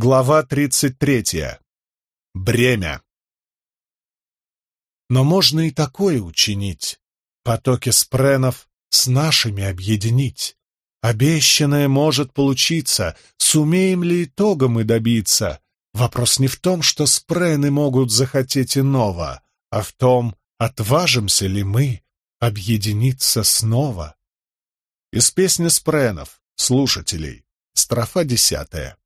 Глава 33. Бремя. Но можно и такое учинить. Потоки спренов с нашими объединить. Обещанное может получиться, сумеем ли итога мы добиться. Вопрос не в том, что спрены могут захотеть иного, а в том, отважимся ли мы объединиться снова. Из песни спренов, слушателей, строфа десятая.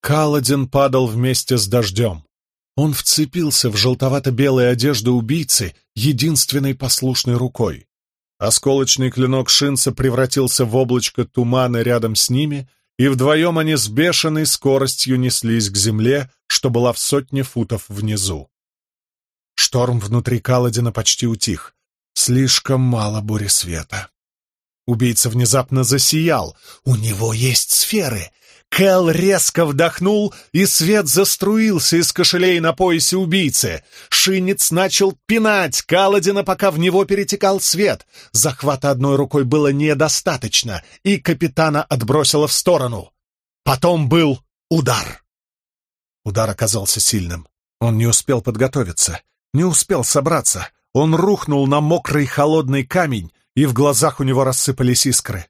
Каладин падал вместе с дождем. Он вцепился в желтовато-белые одежды убийцы единственной послушной рукой. Осколочный клинок Шинца превратился в облачко тумана рядом с ними, и вдвоем они с бешеной скоростью неслись к земле, что была в сотне футов внизу. Шторм внутри Каладина почти утих. Слишком мало бури света. Убийца внезапно засиял. «У него есть сферы! Кэл резко вдохнул, и свет заструился из кошелей на поясе убийцы. Шинец начал пинать Каладина, пока в него перетекал свет. Захвата одной рукой было недостаточно, и капитана отбросило в сторону. Потом был удар. Удар оказался сильным. Он не успел подготовиться, не успел собраться. Он рухнул на мокрый холодный камень, и в глазах у него рассыпались искры.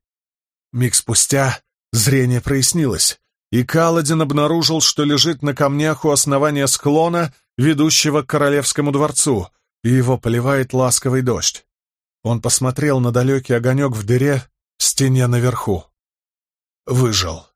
Миг спустя Зрение прояснилось, и Каладин обнаружил, что лежит на камнях у основания склона, ведущего к королевскому дворцу, и его поливает ласковый дождь. Он посмотрел на далекий огонек в дыре в стене наверху. Выжил.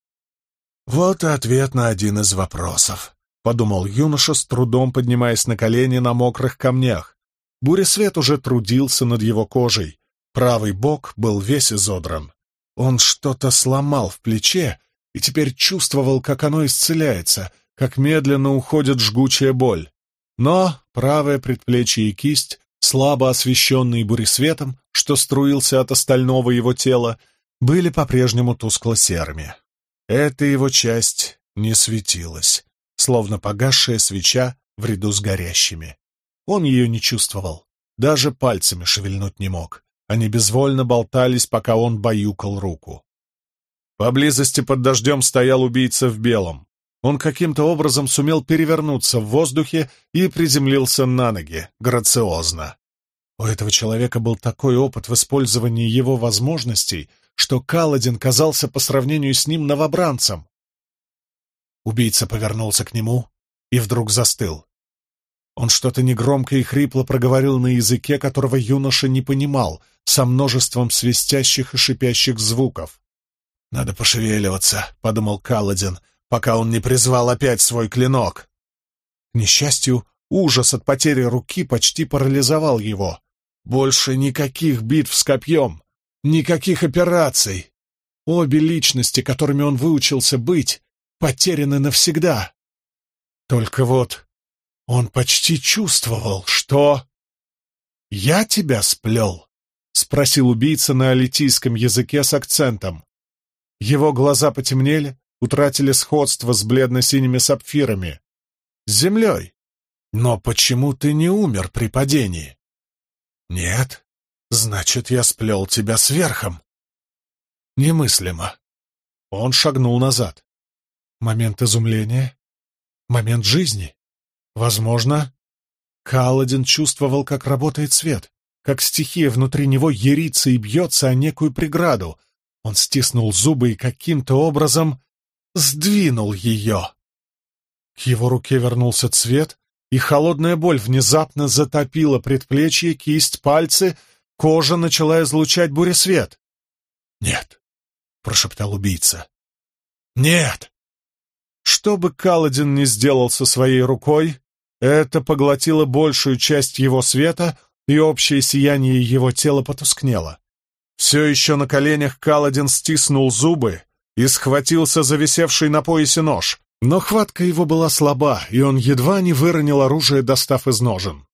Вот и ответ на один из вопросов, — подумал юноша, с трудом поднимаясь на колени на мокрых камнях. Буресвет уже трудился над его кожей. Правый бок был весь изодран. Он что-то сломал в плече и теперь чувствовал, как оно исцеляется, как медленно уходит жгучая боль. Но правое предплечье и кисть, слабо освещенные буресветом, что струился от остального его тела, были по-прежнему тускло-серыми. Эта его часть не светилась, словно погасшая свеча в ряду с горящими. Он ее не чувствовал, даже пальцами шевельнуть не мог. Они безвольно болтались, пока он баюкал руку. Поблизости под дождем стоял убийца в белом. Он каким-то образом сумел перевернуться в воздухе и приземлился на ноги, грациозно. У этого человека был такой опыт в использовании его возможностей, что Каладин казался по сравнению с ним новобранцем. Убийца повернулся к нему и вдруг застыл. Он что-то негромко и хрипло проговорил на языке, которого юноша не понимал, со множеством свистящих и шипящих звуков. «Надо пошевеливаться», — подумал Каладин, пока он не призвал опять свой клинок. К несчастью, ужас от потери руки почти парализовал его. Больше никаких битв с копьем, никаких операций. Обе личности, которыми он выучился быть, потеряны навсегда. Только вот он почти чувствовал, что... «Я тебя сплел?» — спросил убийца на алитийском языке с акцентом. Его глаза потемнели, утратили сходство с бледно-синими сапфирами. «С землей. Но почему ты не умер при падении?» «Нет, значит, я сплел тебя сверхом». «Немыслимо». Он шагнул назад. Момент изумления, момент жизни. Возможно, Каладин чувствовал, как работает свет, как стихия внутри него ерится и бьется о некую преграду. Он стиснул зубы и каким-то образом сдвинул ее. К его руке вернулся цвет, и холодная боль внезапно затопила предплечье, кисть, пальцы, кожа начала излучать буресвет. «Нет», — прошептал убийца. «Нет!» Что бы Каладин ни сделал со своей рукой, это поглотило большую часть его света, и общее сияние его тела потускнело. Все еще на коленях Каладин стиснул зубы и схватился за висевший на поясе нож, но хватка его была слаба, и он едва не выронил оружие, достав из ножен.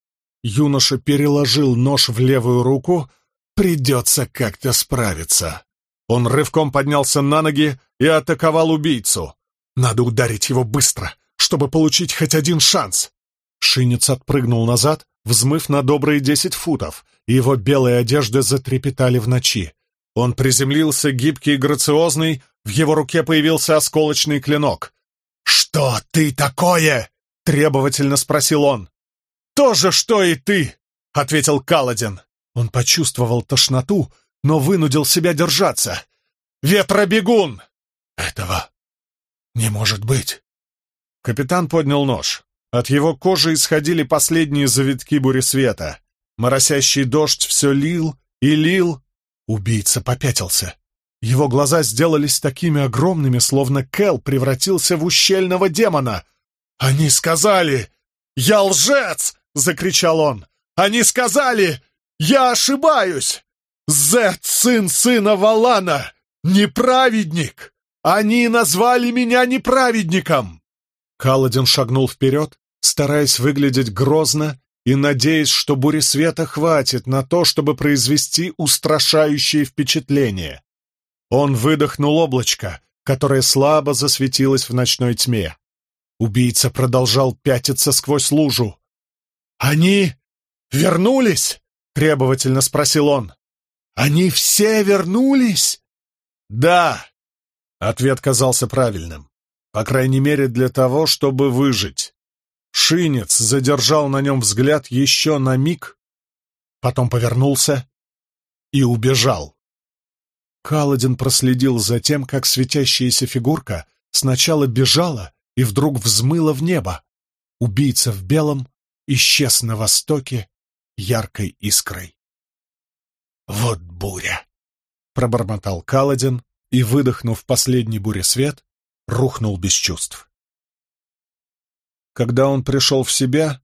Юноша переложил нож в левую руку, придется как-то справиться. Он рывком поднялся на ноги и атаковал убийцу. Надо ударить его быстро, чтобы получить хоть один шанс. Шинец отпрыгнул назад, взмыв на добрые десять футов, его белые одежды затрепетали в ночи. Он приземлился гибкий и грациозный, в его руке появился осколочный клинок. «Что ты такое?» — требовательно спросил он. «То же, что и ты!» — ответил Каладин. Он почувствовал тошноту, но вынудил себя держаться. «Ветробегун!» «Этого не может быть!» Капитан поднял нож. От его кожи исходили последние завитки буресвета. Моросящий дождь все лил и лил. Убийца попятился. Его глаза сделались такими огромными, словно Кэл превратился в ущельного демона. «Они сказали! Я лжец!» — закричал он. «Они сказали! Я ошибаюсь! Зет, сын сына Валана, неправедник! Они назвали меня неправедником!» Каладин шагнул вперед, стараясь выглядеть грозно и надеясь, что бури света хватит на то, чтобы произвести устрашающее впечатление. Он выдохнул облачко, которое слабо засветилось в ночной тьме. Убийца продолжал пятиться сквозь лужу. «Они вернулись?» — требовательно спросил он. «Они все вернулись?» «Да!» — ответ казался правильным. По крайней мере, для того, чтобы выжить. Шинец задержал на нем взгляд еще на миг, потом повернулся и убежал. Каладин проследил за тем, как светящаяся фигурка сначала бежала и вдруг взмыла в небо. Убийца в белом исчез на востоке яркой искрой. «Вот буря!» — пробормотал Каладин и, выдохнув последний буресвет, рухнул без чувств. Когда он пришел в себя,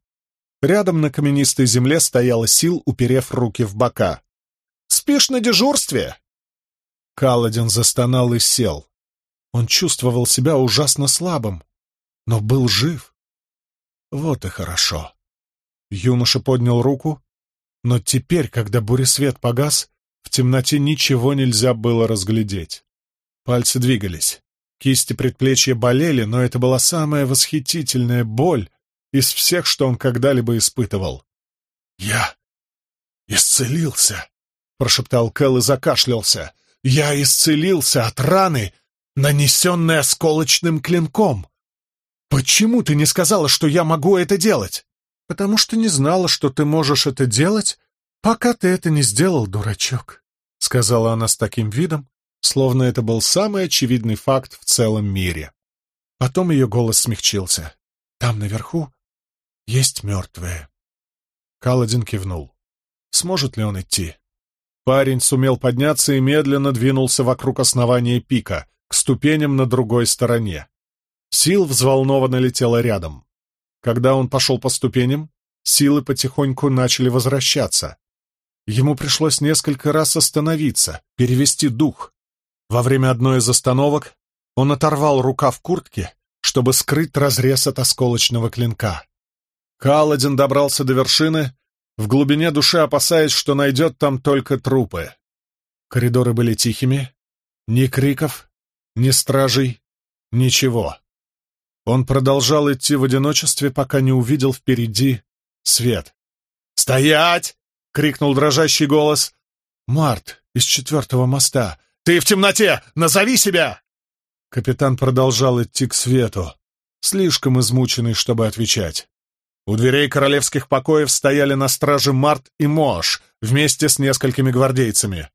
рядом на каменистой земле стояла Сил, уперев руки в бока. «Спишь на дежурстве?» Каладин застонал и сел. Он чувствовал себя ужасно слабым, но был жив. Вот и хорошо. Юноша поднял руку, но теперь, когда буресвет погас, в темноте ничего нельзя было разглядеть. Пальцы двигались. Кисти предплечья болели, но это была самая восхитительная боль из всех, что он когда-либо испытывал. «Я исцелился!» — прошептал Кэл и закашлялся. Я исцелился от раны, нанесенной осколочным клинком. Почему ты не сказала, что я могу это делать? Потому что не знала, что ты можешь это делать, пока ты это не сделал, дурачок, — сказала она с таким видом, словно это был самый очевидный факт в целом мире. Потом ее голос смягчился. «Там наверху есть мертвые». Каладин кивнул. «Сможет ли он идти?» Парень сумел подняться и медленно двинулся вокруг основания пика, к ступеням на другой стороне. Сил взволнованно летела рядом. Когда он пошел по ступеням, силы потихоньку начали возвращаться. Ему пришлось несколько раз остановиться, перевести дух. Во время одной из остановок он оторвал рукав куртки, чтобы скрыть разрез от осколочного клинка. Каладин добрался до вершины в глубине души опасаясь, что найдет там только трупы. Коридоры были тихими, ни криков, ни стражей, ничего. Он продолжал идти в одиночестве, пока не увидел впереди свет. «Стоять!» — крикнул дрожащий голос. «Март из четвертого моста! Ты в темноте! Назови себя!» Капитан продолжал идти к свету, слишком измученный, чтобы отвечать. У дверей королевских покоев стояли на страже Март и Мош вместе с несколькими гвардейцами.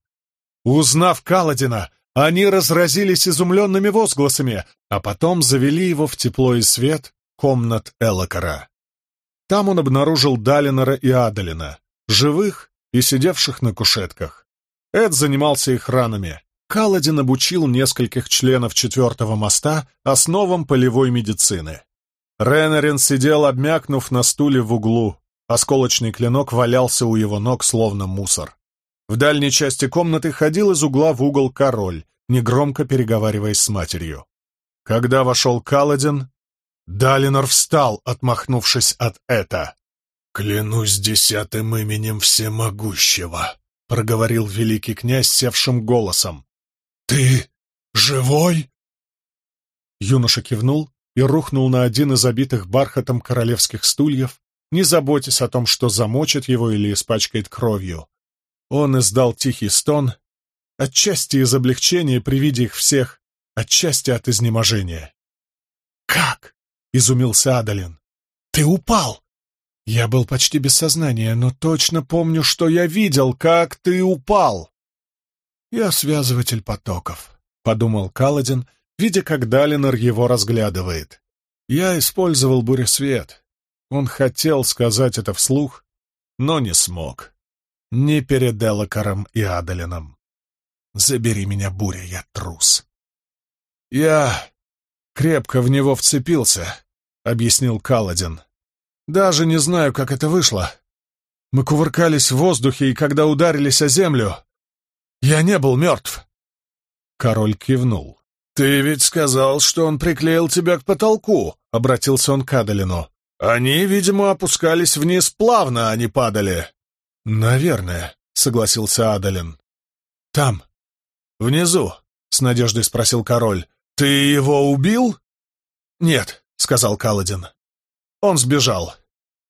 Узнав Каладина, они разразились изумленными возгласами, а потом завели его в тепло и свет комнат Элокара. Там он обнаружил Далинора и Адалина, живых и сидевших на кушетках. Эд занимался их ранами. Каладин обучил нескольких членов четвертого моста основам полевой медицины. Ренарин сидел, обмякнув на стуле в углу. Осколочный клинок валялся у его ног, словно мусор. В дальней части комнаты ходил из угла в угол король, негромко переговариваясь с матерью. Когда вошел Каладин, Далинор встал, отмахнувшись от это. «Клянусь десятым именем всемогущего», — проговорил великий князь севшим голосом. «Ты живой?» Юноша кивнул и рухнул на один из обитых бархатом королевских стульев, не заботясь о том, что замочит его или испачкает кровью. Он издал тихий стон, отчасти из облегчения при виде их всех, отчасти от изнеможения. «Как?» — изумился Адалин. «Ты упал!» Я был почти без сознания, но точно помню, что я видел, как ты упал. «Я связыватель потоков», — подумал Каладин, видя, как Далинор его разглядывает. «Я использовал буресвет. Он хотел сказать это вслух, но не смог. Не перед Элокаром и Адалином. Забери меня, буря, я трус». «Я крепко в него вцепился», — объяснил Каладин. «Даже не знаю, как это вышло. Мы кувыркались в воздухе, и когда ударились о землю, я не был мертв. Король кивнул. «Ты ведь сказал, что он приклеил тебя к потолку», — обратился он к Адалину. «Они, видимо, опускались вниз плавно, а не падали». «Наверное», — согласился Адалин. «Там, внизу», — с надеждой спросил король. «Ты его убил?» «Нет», — сказал Каладин. «Он сбежал.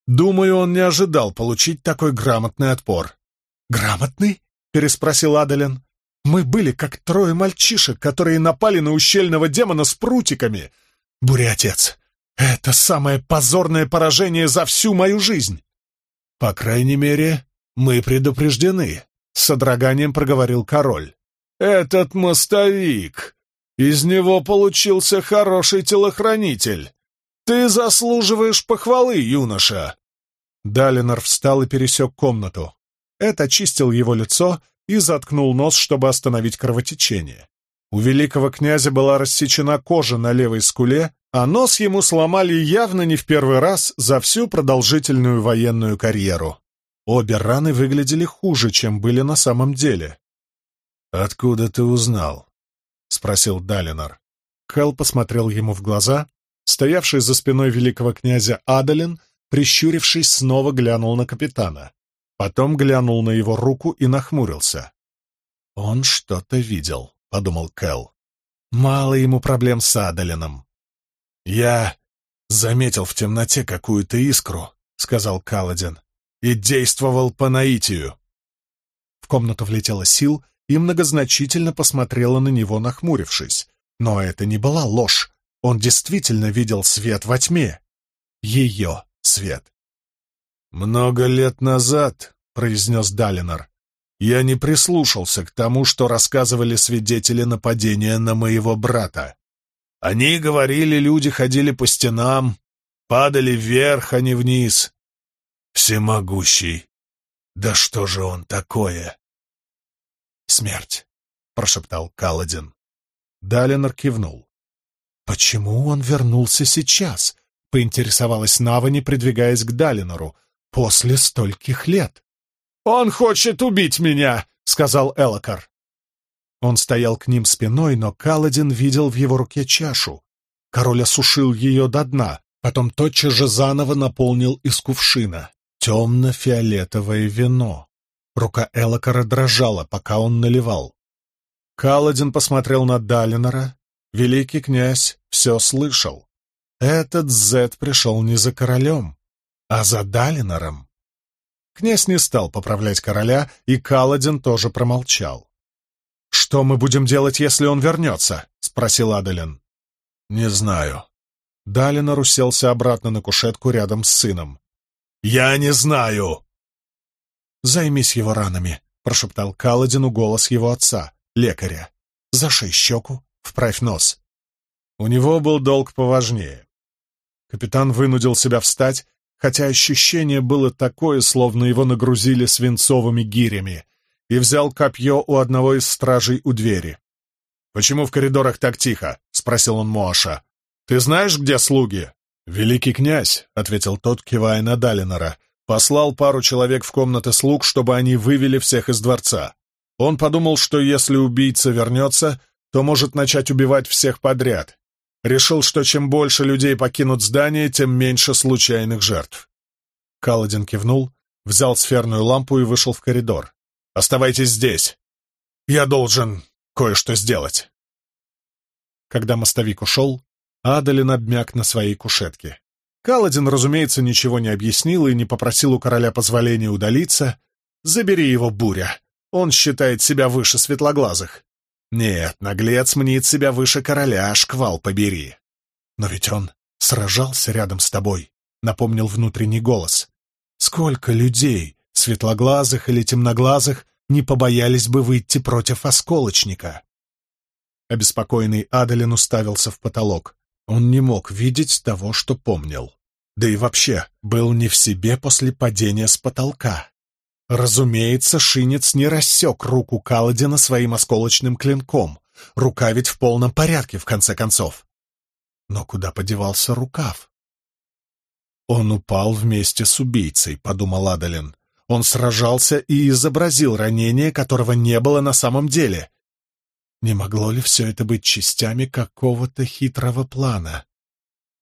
Думаю, он не ожидал получить такой грамотный отпор». «Грамотный?» — переспросил Адалин. «Мы были как трое мальчишек, которые напали на ущельного демона с прутиками. Буря-отец, это самое позорное поражение за всю мою жизнь!» «По крайней мере, мы предупреждены», — с содроганием проговорил король. «Этот мостовик! Из него получился хороший телохранитель. Ты заслуживаешь похвалы, юноша!» Далинор встал и пересек комнату. Эд очистил его лицо и заткнул нос, чтобы остановить кровотечение. У великого князя была рассечена кожа на левой скуле, а нос ему сломали явно не в первый раз за всю продолжительную военную карьеру. Обе раны выглядели хуже, чем были на самом деле. «Откуда ты узнал?» — спросил Далинор. Хелл посмотрел ему в глаза. Стоявший за спиной великого князя Адалин, прищурившись, снова глянул на капитана. Потом глянул на его руку и нахмурился. «Он что-то видел», — подумал Кэл. «Мало ему проблем с Адалином». «Я заметил в темноте какую-то искру», — сказал Каладин, — «и действовал по наитию». В комнату влетела Сил и многозначительно посмотрела на него, нахмурившись. Но это не была ложь. Он действительно видел свет во тьме. Ее свет. «Много лет назад», — произнес Далинор, — «я не прислушался к тому, что рассказывали свидетели нападения на моего брата. Они говорили, люди ходили по стенам, падали вверх, а не вниз. Всемогущий! Да что же он такое?» «Смерть», — прошептал Каладин. Далинор кивнул. «Почему он вернулся сейчас?» — поинтересовалась Навани, придвигаясь к Далинору. После стольких лет. «Он хочет убить меня!» — сказал Элокар. Он стоял к ним спиной, но Каладин видел в его руке чашу. Король осушил ее до дна, потом тотчас же заново наполнил из кувшина. Темно-фиолетовое вино. Рука Элокара дрожала, пока он наливал. Каладин посмотрел на Далинора. Великий князь все слышал. Этот Зет пришел не за королем, а за Далинором. Князь не стал поправлять короля, и Каладин тоже промолчал. «Что мы будем делать, если он вернется?» — спросил Адалин. «Не знаю». Далинор уселся обратно на кушетку рядом с сыном. «Я не знаю!» «Займись его ранами», — прошептал Каладину голос его отца, лекаря. «Зашей щеку, вправь нос». У него был долг поважнее. Капитан вынудил себя встать хотя ощущение было такое, словно его нагрузили свинцовыми гирями, и взял копье у одного из стражей у двери. «Почему в коридорах так тихо?» — спросил он Моаша. «Ты знаешь, где слуги?» «Великий князь», — ответил тот, кивая на Далинора, послал пару человек в комнаты слуг, чтобы они вывели всех из дворца. Он подумал, что если убийца вернется, то может начать убивать всех подряд, Решил, что чем больше людей покинут здание, тем меньше случайных жертв. Каладин кивнул, взял сферную лампу и вышел в коридор. «Оставайтесь здесь. Я должен кое-что сделать». Когда мостовик ушел, Адалин обмяк на своей кушетке. Каладин, разумеется, ничего не объяснил и не попросил у короля позволения удалиться. «Забери его, буря. Он считает себя выше светлоглазых. Нет, наглец мнит себя выше короля, шквал побери. Но ведь он сражался рядом с тобой, напомнил внутренний голос. Сколько людей, светлоглазых или темноглазых, не побоялись бы выйти против осколочника? Обеспокоенный Адалин уставился в потолок. Он не мог видеть того, что помнил. Да и вообще, был не в себе после падения с потолка. Разумеется, Шинец не рассек руку Каладина своим осколочным клинком. Рука ведь в полном порядке, в конце концов. Но куда подевался рукав? Он упал вместе с убийцей, подумал Адалин. Он сражался и изобразил ранение, которого не было на самом деле. Не могло ли все это быть частями какого-то хитрого плана?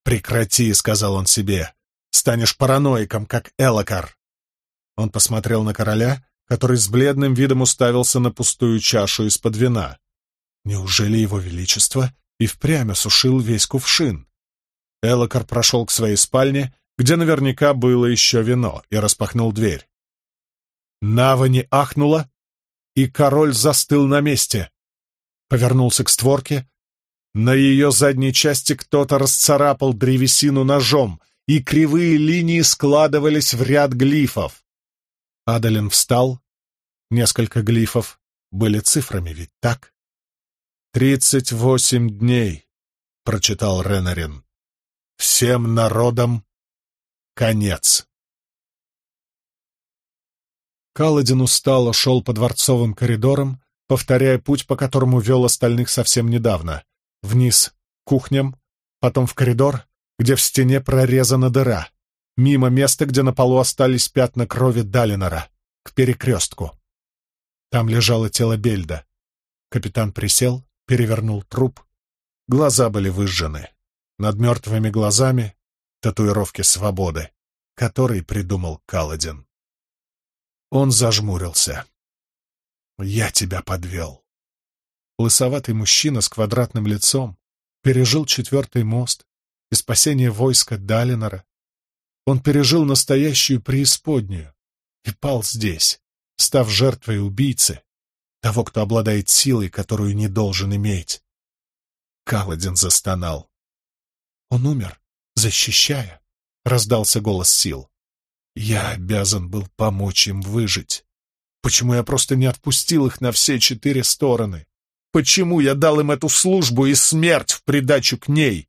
«Прекрати», — сказал он себе, — «станешь параноиком, как Элокар». Он посмотрел на короля, который с бледным видом уставился на пустую чашу из-под вина. Неужели его величество и впрямь осушил весь кувшин? Элокар прошел к своей спальне, где наверняка было еще вино, и распахнул дверь. Навани ахнула, и король застыл на месте. Повернулся к створке. На ее задней части кто-то расцарапал древесину ножом, и кривые линии складывались в ряд глифов. Адалин встал. Несколько глифов были цифрами, ведь так? «Тридцать восемь дней», — прочитал Ренарин. «Всем народам конец». Каладин устало шел по дворцовым коридорам, повторяя путь, по которому вел остальных совсем недавно. Вниз — кухням, потом в коридор, где в стене прорезана дыра, мимо места, где на полу остались пятна крови Далинора, к перекрестку. Там лежало тело Бельда. Капитан присел, перевернул труп. Глаза были выжжены. Над мертвыми глазами — татуировки свободы, который придумал Каладин. Он зажмурился. «Я тебя подвел». Лысоватый мужчина с квадратным лицом пережил четвертый мост и спасение войска Далинора. Он пережил настоящую преисподнюю и пал здесь, став жертвой убийцы, того, кто обладает силой, которую не должен иметь. Каладин застонал. Он умер, защищая, — раздался голос сил. Я обязан был помочь им выжить. Почему я просто не отпустил их на все четыре стороны? Почему я дал им эту службу и смерть в придачу к ней?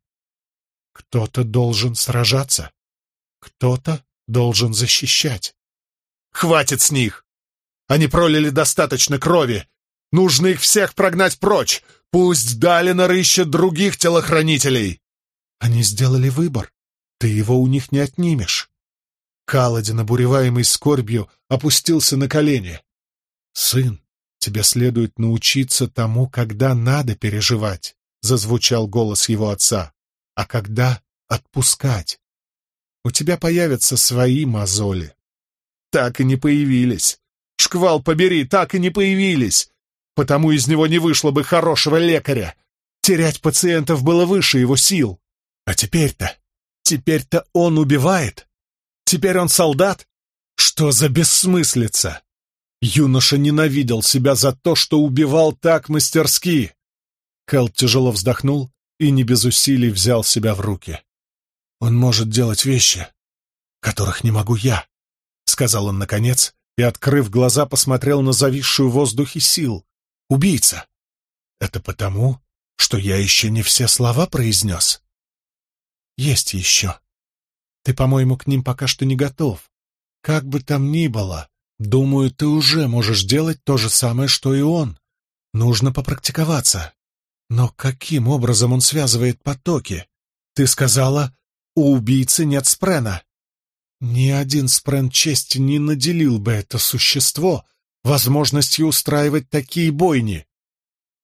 Кто-то должен сражаться. Кто-то должен защищать. Хватит с них! Они пролили достаточно крови. Нужно их всех прогнать прочь. Пусть Далинор ищет других телохранителей. Они сделали выбор. Ты его у них не отнимешь. Каладин, обуреваемый скорбью, опустился на колени. «Сын, тебе следует научиться тому, когда надо переживать», — зазвучал голос его отца, — «а когда отпускать. У тебя появятся свои мозоли». Так и не появились. Шквал побери, так и не появились. Потому из него не вышло бы хорошего лекаря. Терять пациентов было выше его сил. А теперь-то, теперь-то он убивает. Теперь он солдат? Что за бессмыслица? Юноша ненавидел себя за то, что убивал так мастерски. Кэл тяжело вздохнул и не без усилий взял себя в руки. «Он может делать вещи, которых не могу я», — сказал он наконец, и, открыв глаза, посмотрел на зависшую в воздухе сил. «Убийца! Это потому, что я еще не все слова произнес?» «Есть еще», ты, по-моему, к ним пока что не готов. Как бы там ни было, думаю, ты уже можешь делать то же самое, что и он. Нужно попрактиковаться. Но каким образом он связывает потоки? Ты сказала, у убийцы нет спрена. Ни один спрен чести не наделил бы это существо возможностью устраивать такие бойни.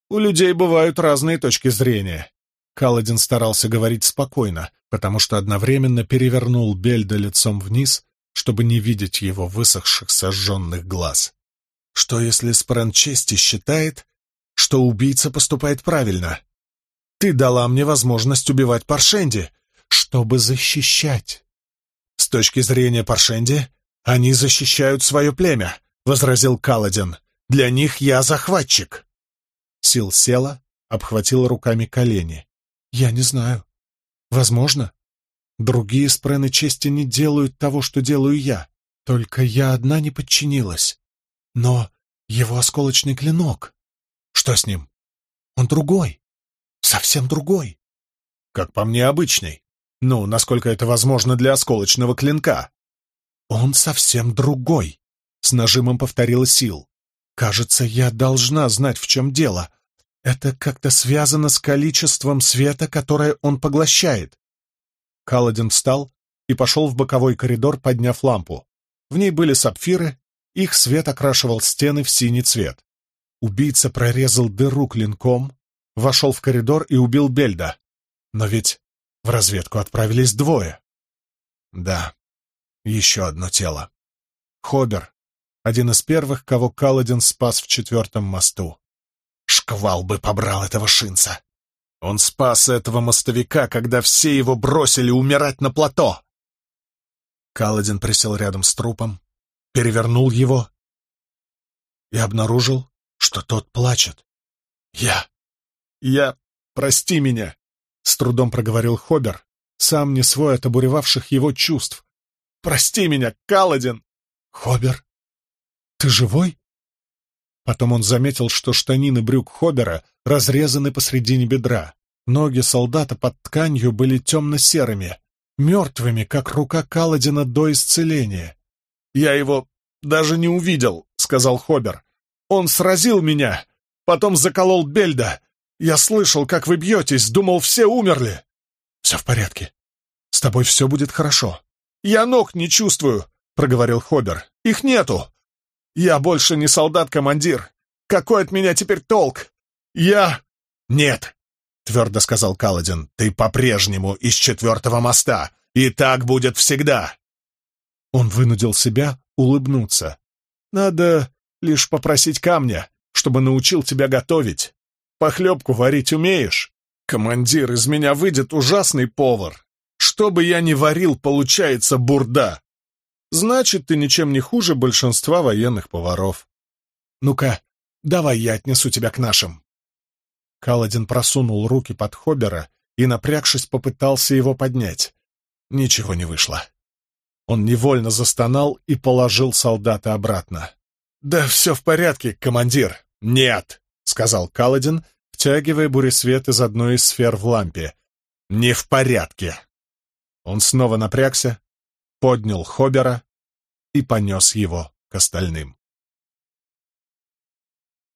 У людей бывают разные точки зрения. Каладин старался говорить спокойно, потому что одновременно перевернул Бельда лицом вниз, чтобы не видеть его высохших сожженных глаз. Что если Спрэн чести считает, что убийца поступает правильно? Ты дала мне возможность убивать Паршенди, чтобы защищать. С точки зрения Паршенди, они защищают свое племя, — возразил Каладин. Для них я захватчик. Сил села, обхватила руками колени. Я не знаю. Возможно. Другие спрены чести не делают того, что делаю я. Только я одна не подчинилась. Но его осколочный клинок... Что с ним? Он другой. Совсем другой. Как по мне, обычный. Ну, насколько это возможно для осколочного клинка. Он совсем другой, с нажимом повторила Сил. Кажется, я должна знать, в чем дело. Это как-то связано с количеством света, которое он поглощает. Каладин встал и пошел в боковой коридор, подняв лампу. В ней были сапфиры, их свет окрашивал стены в синий цвет. Убийца прорезал дыру клинком, вошел в коридор и убил Бельда. Но ведь в разведку отправились двое. Да, еще одно тело. Хобер, один из первых, кого Каладин спас в четвертом мосту. Шквал бы побрал этого шинца. Он спас этого мостовика, когда все его бросили умирать на плато. Каладин присел рядом с трупом, перевернул его и обнаружил, что тот плачет. «Я... я... прости меня!» — с трудом проговорил Хобер, сам не свой от обуревавших его чувств. «Прости меня, Каладин!» «Хобер, ты живой?» Потом он заметил, что штанины брюк Хобера разрезаны посредине бедра. Ноги солдата под тканью были темно-серыми, мертвыми, как рука Каладина до исцеления. «Я его даже не увидел», — сказал Хобер. «Он сразил меня, потом заколол Бельда. Я слышал, как вы бьетесь, думал, все умерли». «Все в порядке. С тобой все будет хорошо». «Я ног не чувствую», — проговорил Хобер. «Их нету. Я больше не солдат-командир. Какой от меня теперь толк? Я...» «Нет», — твердо сказал Каладин, — «ты по-прежнему из четвертого моста, и так будет всегда». Он вынудил себя улыбнуться. «Надо лишь попросить камня, чтобы научил тебя готовить. Похлебку варить умеешь? Командир, из меня выйдет ужасный повар. Что бы я ни варил, получается бурда. Значит, ты ничем не хуже большинства военных поваров. Ну-ка, давай я отнесу тебя к нашим. Каладин просунул руки под Хобера и, напрягшись, попытался его поднять. Ничего не вышло. Он невольно застонал и положил солдата обратно. «Да все в порядке, командир!» «Нет!» — сказал Каладин, втягивая буресвет из одной из сфер в лампе. «Не в порядке!» Он снова напрягся, поднял Хобера и понес его к остальным.